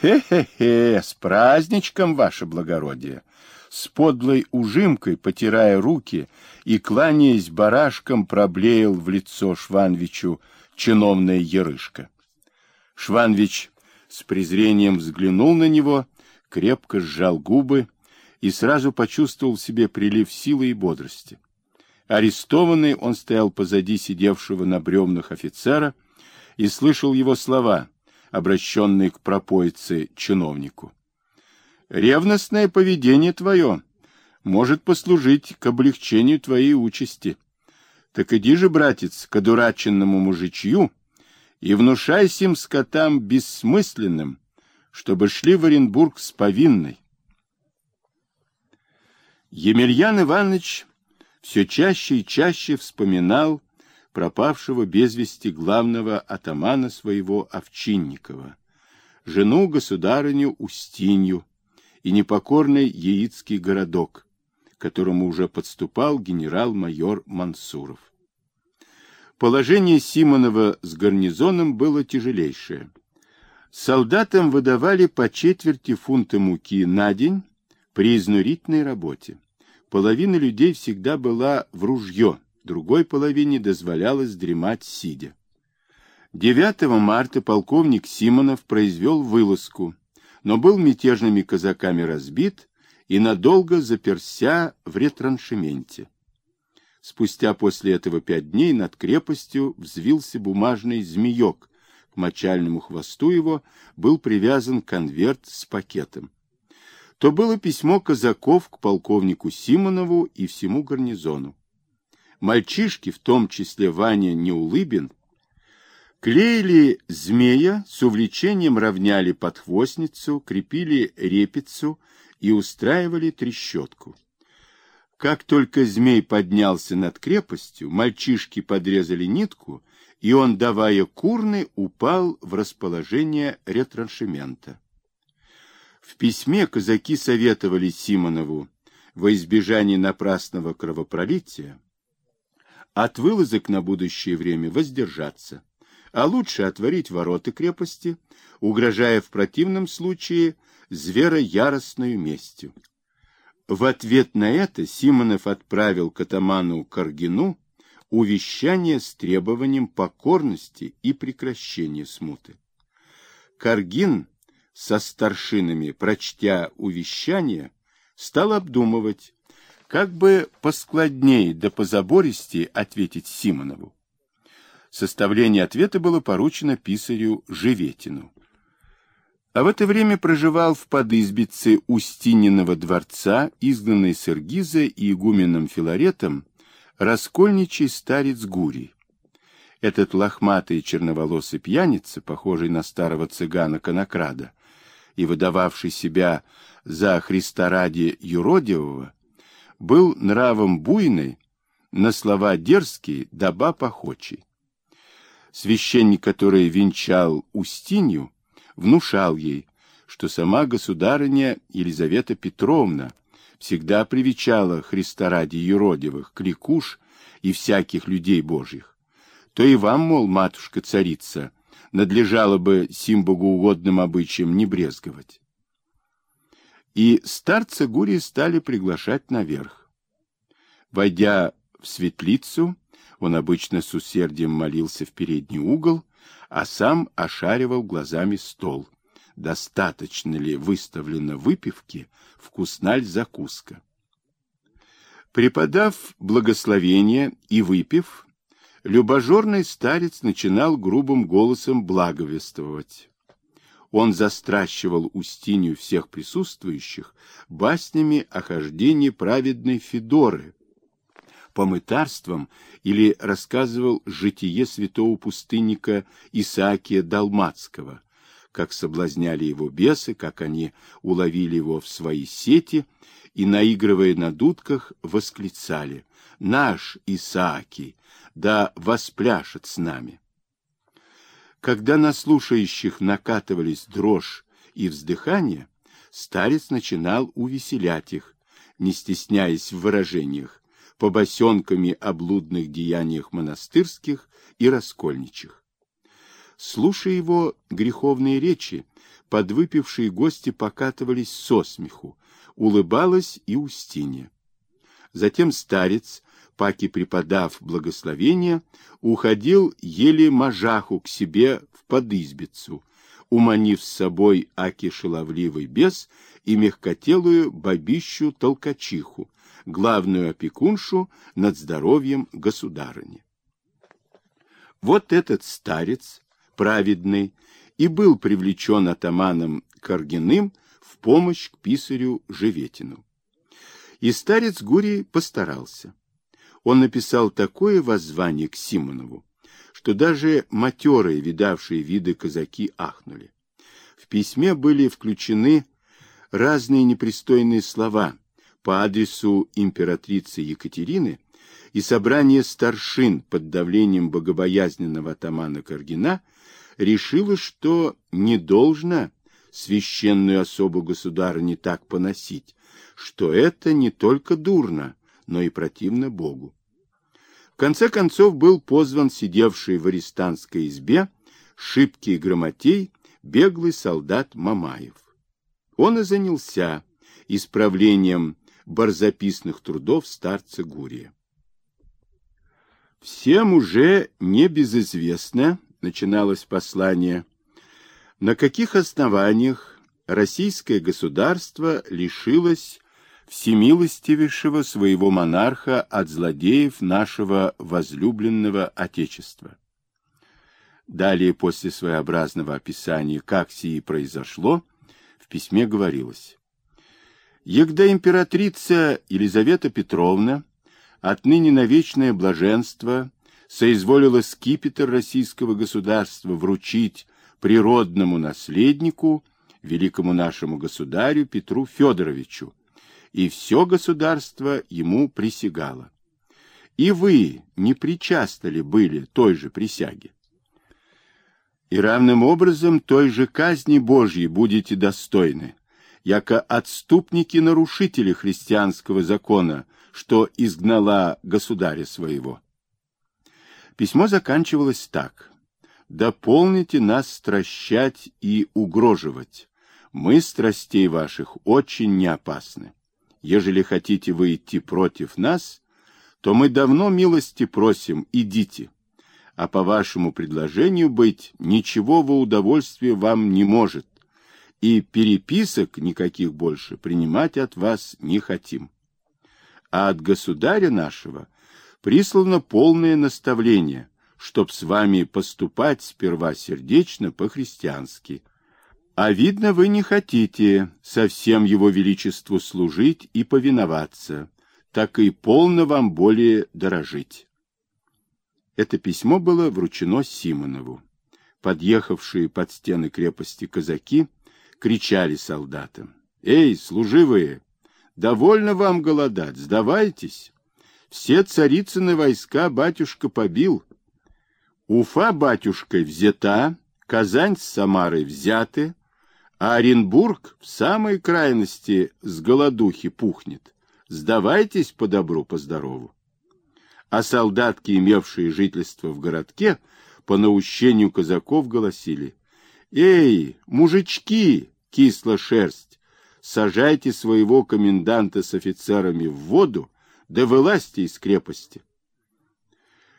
Хе-хе-хе, с праздничком, ваше благородие! С подлой ужимкой, потирая руки и, кланяясь барашком, проблеял в лицо Шванвичу чиновная ерышка. Шванвич с презрением взглянул на него, крепко сжал губы и сразу почувствовал в себе прилив силы и бодрости. Арестованный, он стоял позади сидевшего на бревнах офицера и слышал его слова, обращенные к пропоице-чиновнику. «Ревностное поведение твое может послужить к облегчению твоей участи. Так иди же, братец, к одураченному мужичью и внушай сим скотам бессмысленным, чтобы шли в Оренбург с повинной». Емельян Иванович все чаще и чаще вспоминал пропавшего без вести главного атамана своего Овчинникова, жену государыню Устинью и непокорный яицкий городок, к которому уже подступал генерал-майор Мансуров. Положение Симонова с гарнизоном было тяжелейшее. Солдатам выдавали по четверти фунта муки на день при изнурительной работе половина людей всегда была в ружье, другой половине дозволялось дремать сидя. 9 марта полковник Симонов произвел вылазку, но был мятежными казаками разбит и надолго заперся в ретраншементе. Спустя после этого пять дней над крепостью взвился бумажный змеек, к мочальному хвосту его был привязан конверт с пакетом то было письмо казаков к полковнику Симонову и всему гарнизону. Мальчишки, в том числе Ваня Неулыбин, клеили змея, с увлечением равняли подхвостницу, крепили репицу и устраивали трещотку. Как только змей поднялся над крепостью, мальчишки подрезали нитку, и он, давая курны, упал в расположение ретраншемента. В письме казаки советовали Симонову во избежание напрасного кровопролития от вылазок на будущее время воздержаться, а лучше отворить ворота крепости, угрожая в противном случае зверояростную местью. В ответ на это Симонов отправил к атаману Каргину увещание с требованием покорности и прекращения смуты. Каргин со старшинами, прочтя увещание, стал обдумывать, как бы поскладнее да позабористее ответить Симонову. Составление ответа было поручено писарю Живетину. А в это время проживал в подызбице Устининого дворца, изгнанный с Иргиза и игуменом Филаретом, раскольничий старец Гурий. Этот лохматый черноволосый пьяница, похожий на старого цыгана-конокрада, и выдававший себя за Христа ради юродивого, был нравом буйный, на слова дерзкий, даба похочий. Священник, который венчал Устинью, внушал ей, что сама государыня Елизавета Петровна всегда привечала Христа ради юродивых, кликуш и всяких людей божьих. То и вам, мол, матушка-царица, надлежало бы сим богоугодным обычаям не брезговать. И старца Гурии стали приглашать наверх. Войдя в светлицу, он обычно с усердием молился в передний угол, а сам ошаривал глазами стол. Достаточно ли выставлено выпивки, вкусна ли закуска. Преподав благословение и выпив, Любожорный старец начинал грубым голосом благовествовать. Он застращивал Устинью всех присутствующих баснями о хождении праведной Федоры, по мытарствам или рассказывал житие святого пустынника Исаакия Далмацкого, как соблазняли его бесы, как они уловили его в свои сети и, наигрывая на дудках, восклицали «Наш Исаакий! да воспляшет с нами. Когда на слушающих накатывались дрожь и вздыхание, старец начинал увеселять их, не стесняясь в выражениях, побосенками о блудных деяниях монастырских и раскольничьих. Слушая его греховные речи, подвыпившие гости покатывались со смеху, улыбалась и Устинья. Затем старец, паки преподав благословение, уходил еле мажаху к себе в подизбицу, уманив с собой аки шаловливый бес и мягкотелую бабищу-толкачиху, главную опекуншу над здоровьем государыни. Вот этот старец, праведный, и был привлечен атаманом Каргиным в помощь к писарю Живетину. И старец Гурий постарался. Он написал такое воззвание к Симонову, что даже матерые, видавшие виды казаки, ахнули. В письме были включены разные непристойные слова по адресу императрицы Екатерины, и собрание старшин под давлением богобоязненного атамана Каргина решило, что не должно священную особу государа не так поносить, что это не только дурно, но и противно Богу. В конце концов был позван сидевший в арестанской избе шибкий грамотей беглый солдат Мамаев. Он и занялся исправлением барзаписных трудов старца Гурия. Всем уже не безызвестно, начиналось послание, на каких основаниях российское государство лишилось всемилостивейшего своего монарха от злодеев нашего возлюбленного Отечества. Далее, после своеобразного описания, как сие произошло, в письме говорилось. Егда императрица Елизавета Петровна отныне на вечное блаженство соизволила скипетр российского государства вручить природному наследнику, великому нашему государю Петру Федоровичу, и все государство ему присягало. И вы не причастны ли были той же присяге? И равным образом той же казни Божьей будете достойны, яко отступники-нарушители христианского закона, что изгнала государя своего. Письмо заканчивалось так. «Дополните нас стращать и угроживать. Мы страстей ваших очень не опасны. Ежели хотите вы идти против нас, то мы давно милости просим, идите. А по вашему предложению быть, ничего во удовольствие вам не может, и переписок никаких больше принимать от вас не хотим. А от государя нашего прислано полное наставление, чтоб с вами поступать сперва сердечно по-христиански. А видно, вы не хотите совсем его величеству служить и повиноваться, так и полно вам более дорожить. Это письмо было вручено Симонову. Подъехавшие под стены крепости казаки кричали солдатам. «Эй, служивые, довольно вам голодать, сдавайтесь! Все царицыны войска батюшка побил. Уфа батюшкой взята, Казань с Самарой взяты, а Оренбург в самой крайности с голодухи пухнет. Сдавайтесь по добру, по здорову. А солдатки, имевшие жительство в городке, по наущению казаков голосили. «Эй, мужички, кисла шерсть, сажайте своего коменданта с офицерами в воду, да вылазьте из крепости.